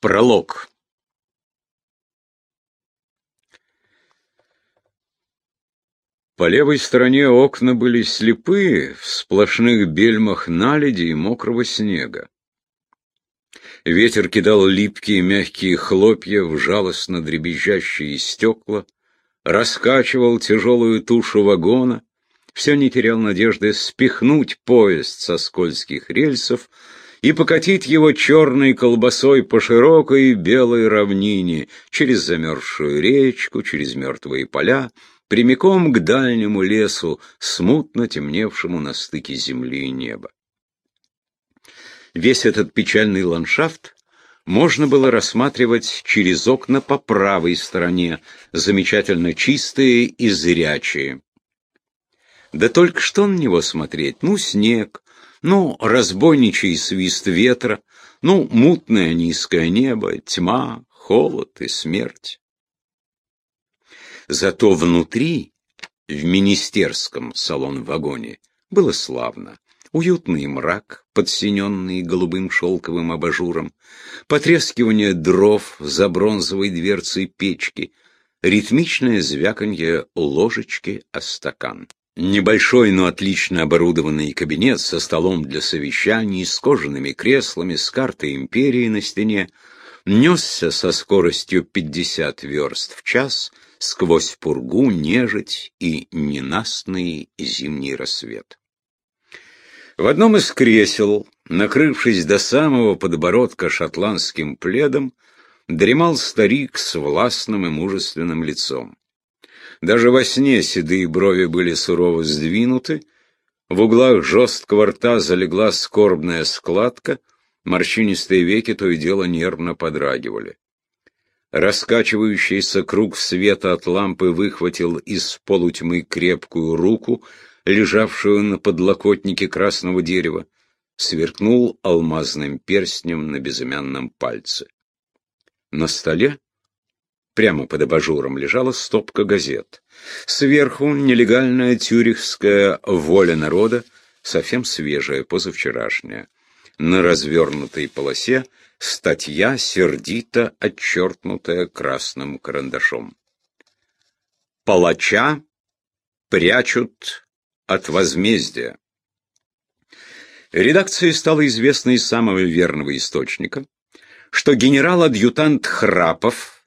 Пролог. По левой стороне окна были слепые, в сплошных бельмах наледи и мокрого снега. Ветер кидал липкие мягкие хлопья в жалостно дребезжащие стекла, раскачивал тяжелую тушу вагона, все не терял надежды спихнуть поезд со скользких рельсов и покатить его черной колбасой по широкой белой равнине, через замерзшую речку, через мертвые поля, прямиком к дальнему лесу, смутно темневшему на стыке земли и неба. Весь этот печальный ландшафт можно было рассматривать через окна по правой стороне, замечательно чистые и зрячие. Да только что на него смотреть? Ну, снег, ну, разбойничий свист ветра, ну, мутное низкое небо, тьма, холод и смерть. Зато внутри, в министерском салон-вагоне, было славно. Уютный мрак, подсиненный голубым шелковым абажуром, потрескивание дров за бронзовой дверцей печки, ритмичное звяканье ложечки о стакан. Небольшой, но отлично оборудованный кабинет со столом для совещаний, с кожаными креслами, с картой империи на стене, несся со скоростью 50 верст в час сквозь пургу, нежить и ненастный зимний рассвет. В одном из кресел, накрывшись до самого подбородка шотландским пледом, дремал старик с властным и мужественным лицом. Даже во сне седые брови были сурово сдвинуты, в углах жесткого рта залегла скорбная складка, морщинистые веки то и дело нервно подрагивали. Раскачивающийся круг света от лампы выхватил из полутьмы крепкую руку, лежавшую на подлокотнике красного дерева, сверкнул алмазным перстнем на безымянном пальце. На столе Прямо под абажуром лежала стопка газет. Сверху нелегальная тюрихская воля народа, совсем свежая, позавчерашняя. На развернутой полосе статья, сердито отчеркнутая красным карандашом. Палача прячут от возмездия. Редакции стало известно из самого верного источника, что генерал-адъютант Храпов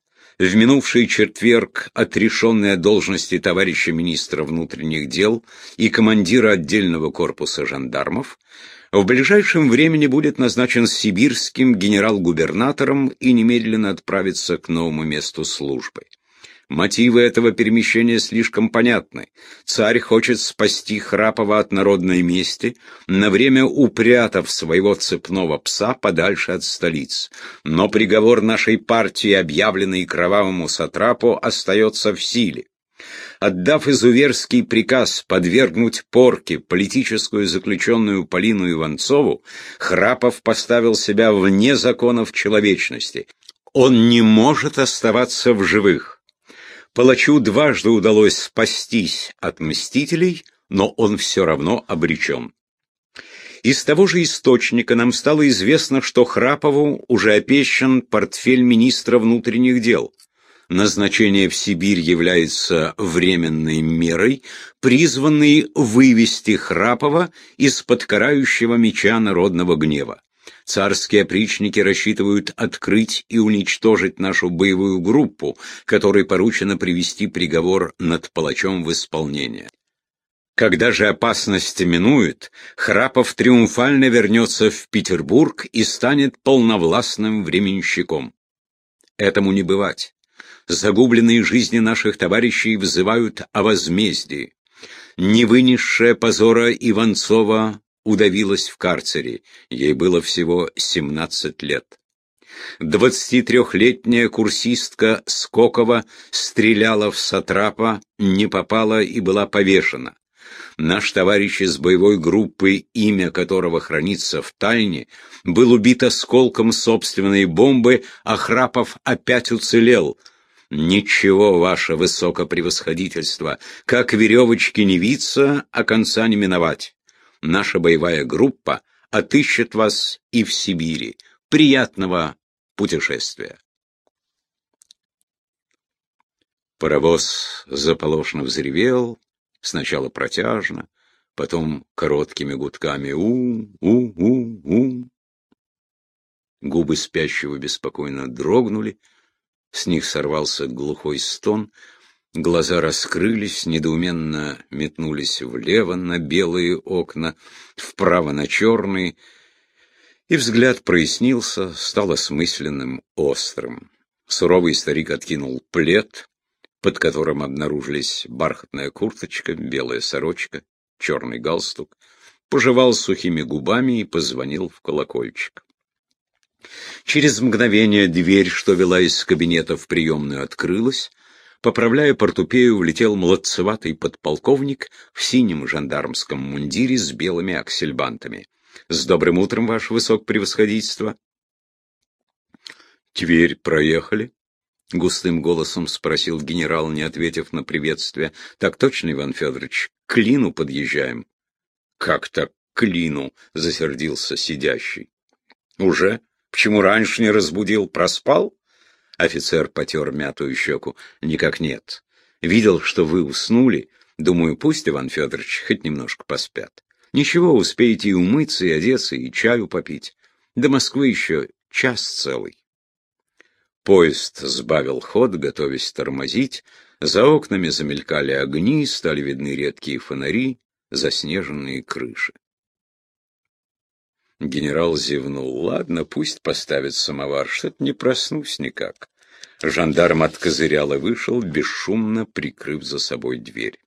в минувший четверг отрешенный от должности товарища министра внутренних дел и командира отдельного корпуса жандармов, в ближайшем времени будет назначен сибирским генерал-губернатором и немедленно отправится к новому месту службы. Мотивы этого перемещения слишком понятны. Царь хочет спасти Храпова от народной мести, на время упрятав своего цепного пса подальше от столиц. Но приговор нашей партии, объявленный кровавому сатрапу, остается в силе. Отдав изуверский приказ подвергнуть порке политическую заключенную Полину Иванцову, Храпов поставил себя вне законов человечности. Он не может оставаться в живых. Палачу дважды удалось спастись от мстителей, но он все равно обречен. Из того же источника нам стало известно, что Храпову уже опещен портфель министра внутренних дел. Назначение в Сибирь является временной мерой, призванной вывести Храпова из-под карающего меча народного гнева. Царские опричники рассчитывают открыть и уничтожить нашу боевую группу, которой поручено привести приговор над палачом в исполнение. Когда же опасность минует, Храпов триумфально вернется в Петербург и станет полновластным временщиком. Этому не бывать. Загубленные жизни наших товарищей взывают о возмездии. Не вынесшая позора Иванцова удавилась в карцере, ей было всего 17 лет. 23-летняя курсистка Скокова стреляла в Сатрапа, не попала и была повешена. Наш товарищ из боевой группы, имя которого хранится в тайне, был убит осколком собственной бомбы, а Храпов опять уцелел. Ничего, ваше высокопревосходительство, как веревочки не виться, а конца не миновать наша боевая группа отыщет вас и в Сибири. Приятного путешествия. Паровоз заполошно взревел, сначала протяжно, потом короткими гудками «у-у-у-у». Губы спящего беспокойно дрогнули, с них сорвался глухой стон, глаза раскрылись, недоуменно метнулись влево на белые окна, вправо на черные, и взгляд прояснился, стал осмысленным, острым. Суровый старик откинул плед, под которым обнаружились бархатная курточка, белая сорочка, черный галстук, пожевал сухими губами и позвонил в колокольчик. Через мгновение дверь, что вела из кабинета в приемную, открылась. Поправляя портупею, влетел молодцеватый подполковник в синем жандармском мундире с белыми аксельбантами. «С добрым утром, ваше высокопревосходительство!» «Тверь проехали?» — густым голосом спросил генерал, не ответив на приветствие. «Так точно, Иван Федорович, к Клину подъезжаем». «Как так к Клину?» — засердился сидящий. «Уже?» Почему раньше не разбудил? Проспал? Офицер потер мятую щеку. Никак нет. Видел, что вы уснули. Думаю, пусть Иван Федорович хоть немножко поспят. Ничего, успеете и умыться, и одеться, и чаю попить. До Москвы еще час целый. Поезд сбавил ход, готовясь тормозить. За окнами замелькали огни, стали видны редкие фонари, заснеженные крыши. Генерал зевнул. Ладно, пусть поставит самовар, что-то не проснусь никак. Жандарм откозырял и вышел, бесшумно прикрыв за собой дверь.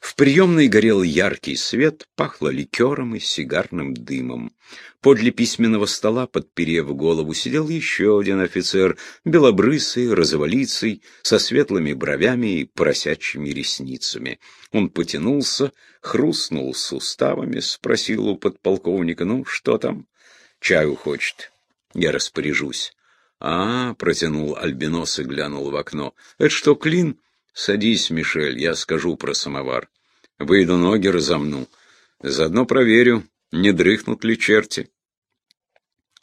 В приемной горел яркий свет, пахло ликером и сигарным дымом. Подле письменного стола, подперев голову, сидел еще один офицер, белобрысый, розоволицый, со светлыми бровями и поросячьими ресницами. Он потянулся, хрустнул суставами, спросил у подполковника, «Ну, что там?» «Чаю хочет. Я распоряжусь». «А, — протянул Альбинос и глянул в окно, — это что, клин?» «Садись, Мишель, я скажу про самовар. Выйду ноги разомну. Заодно проверю, не дрыхнут ли черти».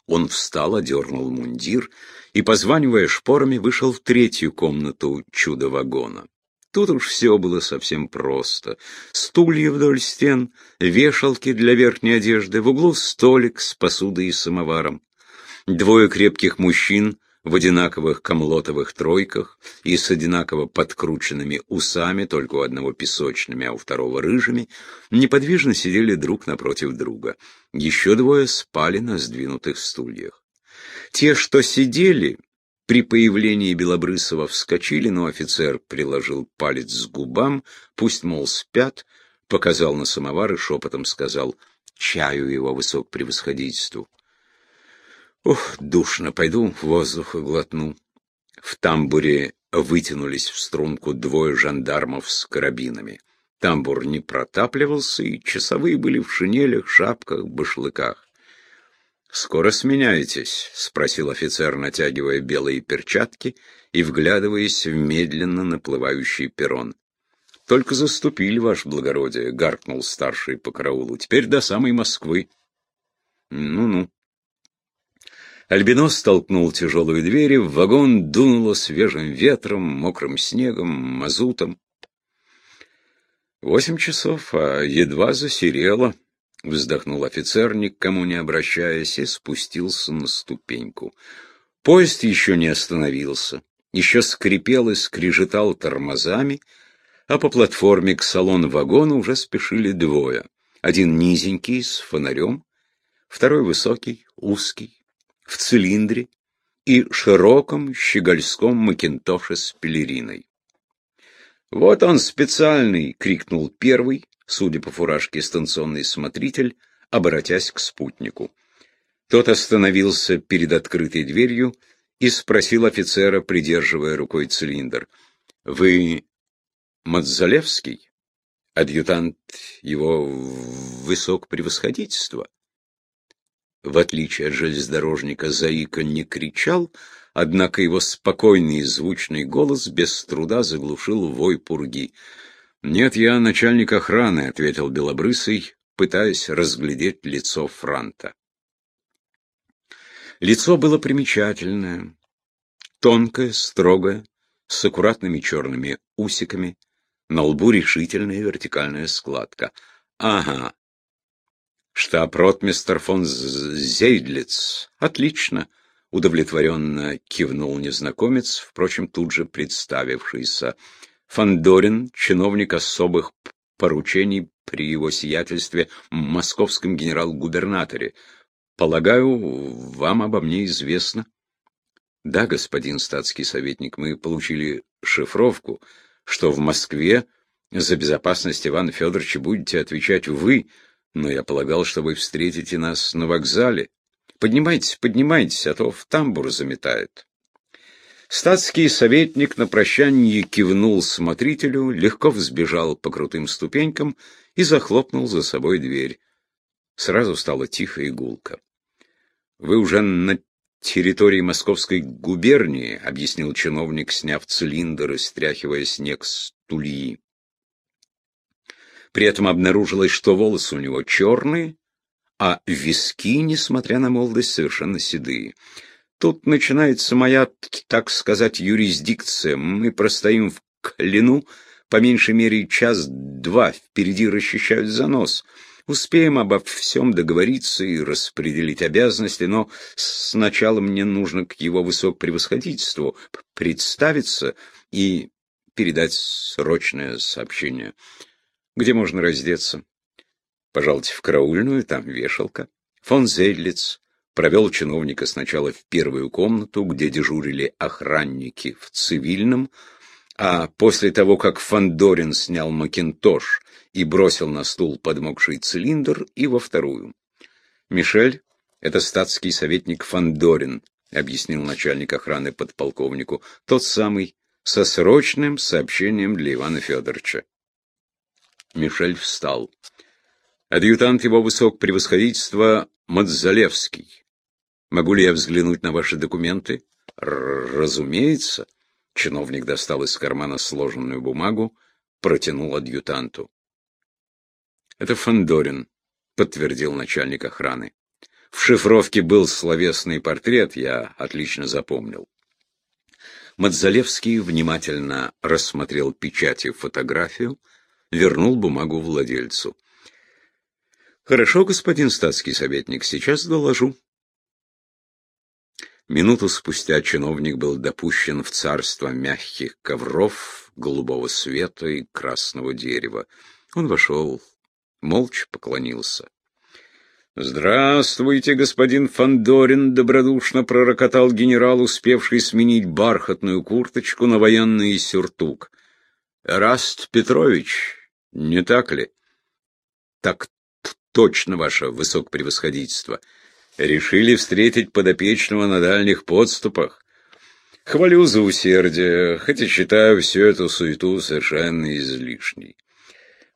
Он встал, одернул мундир и, позванивая шпорами, вышел в третью комнату чудо-вагона. Тут уж все было совсем просто. Стулья вдоль стен, вешалки для верхней одежды, в углу столик с посудой и самоваром. Двое крепких мужчин в одинаковых комлотовых тройках и с одинаково подкрученными усами, только у одного песочными, а у второго рыжими, неподвижно сидели друг напротив друга. Еще двое спали на сдвинутых стульях. Те, что сидели, при появлении Белобрысова вскочили, но офицер приложил палец к губам, пусть, мол, спят, показал на самовар и шепотом сказал «Чаю его высокопревосходительству». Ох, душно, пойду воздуха глотну. В тамбуре вытянулись в струнку двое жандармов с карабинами. Тамбур не протапливался, и часовые были в шинелях, шапках, башлыках. «Скоро сменяетесь?» — спросил офицер, натягивая белые перчатки и вглядываясь в медленно наплывающий перрон. «Только заступили, ваше благородие», — гаркнул старший по караулу. «Теперь до самой Москвы». «Ну-ну». Альбинос столкнул тяжелую дверь, и в вагон дунуло свежим ветром, мокрым снегом, мазутом. Восемь часов, а едва засерело, — вздохнул офицер, ни к кому не обращаясь, и спустился на ступеньку. Поезд еще не остановился, еще скрипел и скрежетал тормозами, а по платформе к салон-вагону уже спешили двое. Один низенький, с фонарем, второй высокий, узкий, в цилиндре и широком щегольском макинтоше с пелериной. «Вот он специальный!» — крикнул первый, судя по фуражке станционный смотритель, обратясь к спутнику. Тот остановился перед открытой дверью и спросил офицера, придерживая рукой цилиндр. «Вы Мадзалевский? Адъютант его высокопревосходительства?» В отличие от железнодорожника, Заика не кричал, однако его спокойный и звучный голос без труда заглушил вой пурги. «Нет, я начальник охраны», — ответил Белобрысый, пытаясь разглядеть лицо Франта. Лицо было примечательное, тонкое, строгое, с аккуратными черными усиками, на лбу решительная вертикальная складка. Ага. Штаб-ротмистер фон Зейдлиц. Отлично. Удовлетворенно кивнул незнакомец, впрочем, тут же представившийся. Фандорин, чиновник особых поручений при его сиятельстве московском генерал-губернаторе. Полагаю, вам обо мне известно? Да, господин статский советник, мы получили шифровку, что в Москве за безопасность Ивана Федоровича будете отвечать вы, но я полагал, что вы встретите нас на вокзале. Поднимайтесь, поднимайтесь, а то в тамбур заметает. Статский советник на прощанье кивнул смотрителю, легко взбежал по крутым ступенькам и захлопнул за собой дверь. Сразу стало тихо и гулко. «Вы уже на территории Московской губернии», — объяснил чиновник, сняв цилиндр и стряхивая снег с тульи. При этом обнаружилось, что волосы у него черные, а виски, несмотря на молодость, совершенно седые. Тут начинается моя, так сказать, юрисдикция. Мы простоим в клену, по меньшей мере час-два впереди расчищают занос. Успеем обо всем договориться и распределить обязанности, но сначала мне нужно к его высокопревосходительству представиться и передать срочное сообщение. Где можно раздеться? Пожалуйте в караульную, там вешалка. Фон Зейдлиц провел чиновника сначала в первую комнату, где дежурили охранники в цивильном, а после того, как Фандорин снял макинтош и бросил на стул подмокший цилиндр, и во вторую. «Мишель — это статский советник Фандорин», — объяснил начальник охраны подполковнику, тот самый, со срочным сообщением для Ивана Федоровича. Мишель встал. Адъютант его высокопревосходительства Мадзалевский. Могу ли я взглянуть на ваши документы? разумеется. Чиновник достал из кармана сложенную бумагу, протянул адъютанту. Это Фандорин, подтвердил начальник охраны. В шифровке был словесный портрет, я отлично запомнил. Мадзалевский внимательно рассмотрел печать и фотографию, вернул бумагу владельцу. «Хорошо, господин статский советник, сейчас доложу». Минуту спустя чиновник был допущен в царство мягких ковров, голубого света и красного дерева. Он вошел, молча поклонился. «Здравствуйте, господин Фандорин!» — добродушно пророкотал генерал, успевший сменить бархатную курточку на военный сюртук. «Раст Петрович, не так ли?» «Так точно, ваше высокопревосходительство!» Решили встретить подопечного на дальних подступах. Хвалю за усердие, хотя считаю всю эту суету совершенно излишней.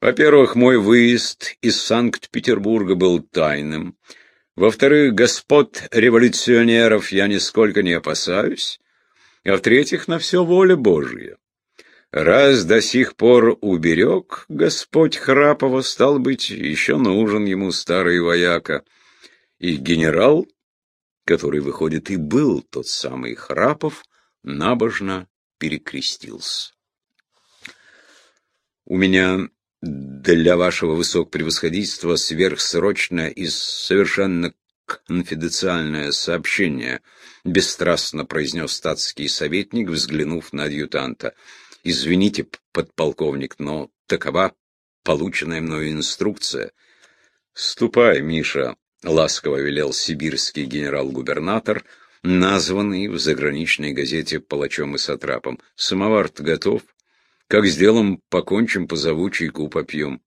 Во-первых, мой выезд из Санкт-Петербурга был тайным. Во-вторых, господ революционеров я нисколько не опасаюсь. А в-третьих, на все воля Божья. Раз до сих пор уберег Господь Храпова, стал быть, еще нужен ему старый вояка — и генерал, который, выходит, и был тот самый Храпов, набожно перекрестился. «У меня для вашего высокопревосходительства сверхсрочное и совершенно конфиденциальное сообщение», — бесстрастно произнес статский советник, взглянув на адъютанта. «Извините, подполковник, но такова полученная мною инструкция». «Ступай, Миша», — ласково велел сибирский генерал-губернатор, названный в заграничной газете палачом и сатрапом. «Самовар-то готов. Как сделаем, покончим, позову чайку попьем».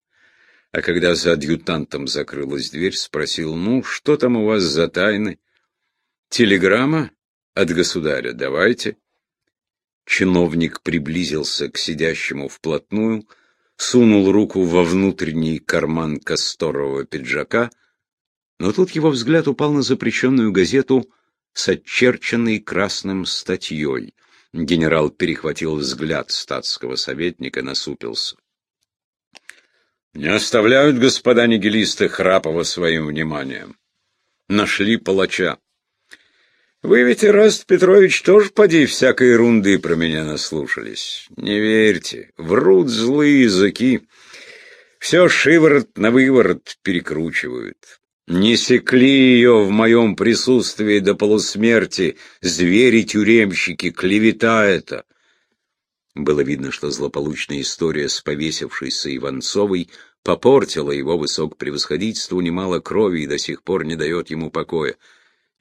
А когда за адъютантом закрылась дверь, спросил, «Ну, что там у вас за тайны?» «Телеграмма от государя, давайте». Чиновник приблизился к сидящему вплотную, сунул руку во внутренний карман касторового пиджака — но тут его взгляд упал на запрещенную газету с очерченной красным статьей. Генерал перехватил взгляд статского советника, насупился. «Не оставляют господа нигилисты Храпова своим вниманием. Нашли палача. Вы ведь, Ираст Петрович, тоже поди всякой ерунды про меня наслушались. Не верьте, врут злые языки. Все шиворот на выворот перекручивают. Не секли ее в моем присутствии до полусмерти, звери-тюремщики, клевета это. Было видно, что злополучная история с повесившейся Иванцовой попортила его высокопревосходительству немало крови и до сих пор не дает ему покоя.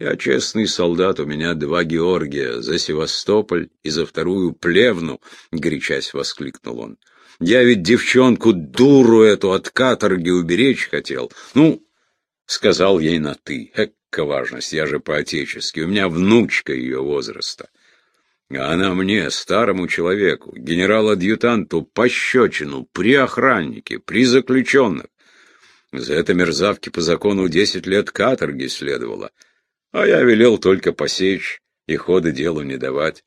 Я честный солдат, у меня два Георгия, за Севастополь и за вторую Плевну, — горячась воскликнул он. Я ведь девчонку, дуру эту, от каторги уберечь хотел. Ну, сказал ей на «ты». Экка важность, я же по-отечески, у меня внучка ее возраста. А она мне, старому человеку, генерал-адъютанту, пощечину, при охраннике, при заключенных. За это мерзавки по закону десять лет каторги следовало. А я велел только посечь и ходы делу не давать.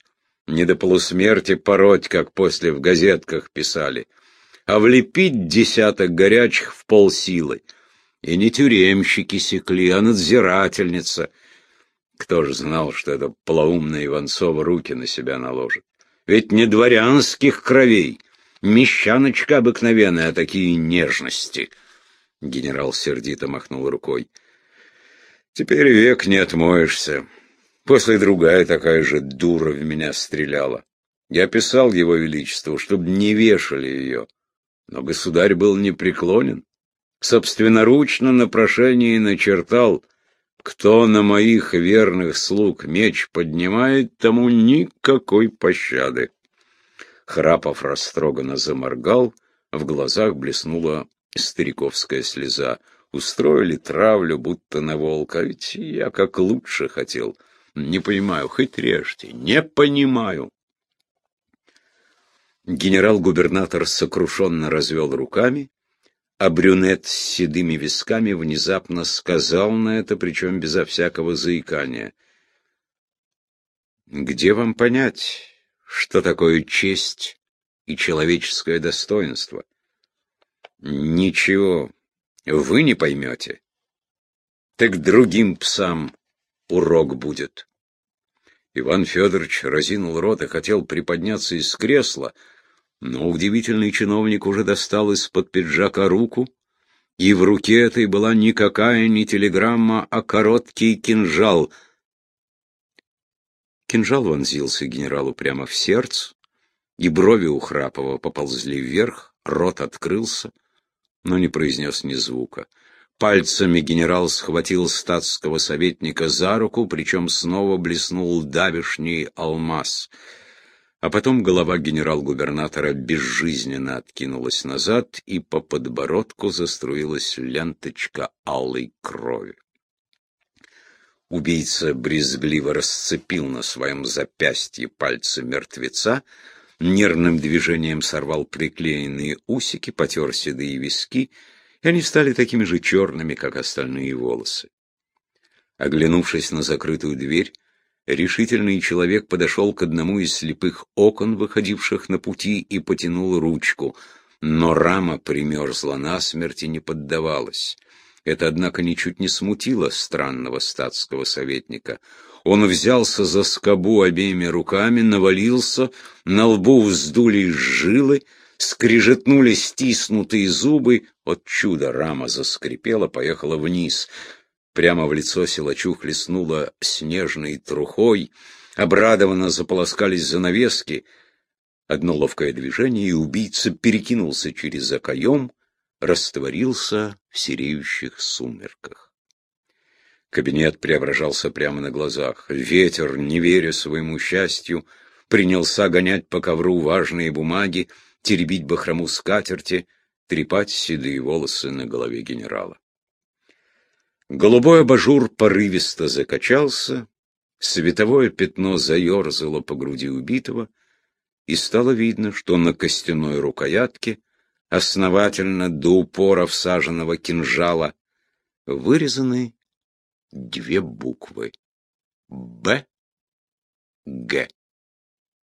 Не до полусмерти пороть, как после в газетках писали, а влепить десяток горячих в полсилы. И не тюремщики секли, а надзирательница — кто ж знал, что эта полоумная Иванцова руки на себя наложит? Ведь не дворянских кровей, мещаночка обыкновенная, а такие нежности. Генерал сердито махнул рукой. Теперь век не отмоешься. После другая такая же дура в меня стреляла. Я писал его величеству, чтобы не вешали ее. Но государь был непреклонен. Собственноручно на прошение начертал — кто на моих верных слуг меч поднимает, тому никакой пощады. Храпов растроганно заморгал, в глазах блеснула стариковская слеза. Устроили травлю, будто на волка, ведь я как лучше хотел. Не понимаю, хоть режьте, не понимаю. Генерал-губернатор сокрушенно развел руками а брюнет с седыми висками внезапно сказал на это, причем безо всякого заикания. «Где вам понять, что такое честь и человеческое достоинство?» «Ничего, вы не поймете. Так другим псам урок будет». Иван Федорович разинул рот и хотел приподняться из кресла, — но удивительный чиновник уже достал из-под пиджака руку, и в руке этой была никакая не телеграмма, а короткий кинжал. Кинжал вонзился генералу прямо в сердце, и брови у Храпова поползли вверх, рот открылся, но не произнес ни звука. Пальцами генерал схватил статского советника за руку, причем снова блеснул давишний алмаз — а потом голова генерал-губернатора безжизненно откинулась назад, и по подбородку заструилась ленточка алой крови. Убийца брезгливо расцепил на своем запястье пальцы мертвеца, нервным движением сорвал приклеенные усики, потер седые виски, и они стали такими же черными, как остальные волосы. Оглянувшись на закрытую дверь, решительный человек подошел к одному из слепых окон, выходивших на пути, и потянул ручку. Но рама примерзла насмерть и не поддавалась. Это, однако, ничуть не смутило странного статского советника. Он взялся за скобу обеими руками, навалился, на лбу вздулись жилы, скрижетнули стиснутые зубы. От чуда рама заскрипела, поехала вниз. Прямо в лицо силачу хлестнуло снежной трухой, обрадованно заполоскались занавески. Одно ловкое движение, и убийца перекинулся через окоем, растворился в сереющих сумерках. Кабинет преображался прямо на глазах. Ветер, не веря своему счастью, принялся гонять по ковру важные бумаги, теребить бахрому скатерти, трепать седые волосы на голове генерала. Голубой абажур порывисто закачался, световое пятно заерзало по груди убитого, и стало видно, что на костяной рукоятке, основательно до упора всаженного кинжала, вырезаны две буквы — Б, Г.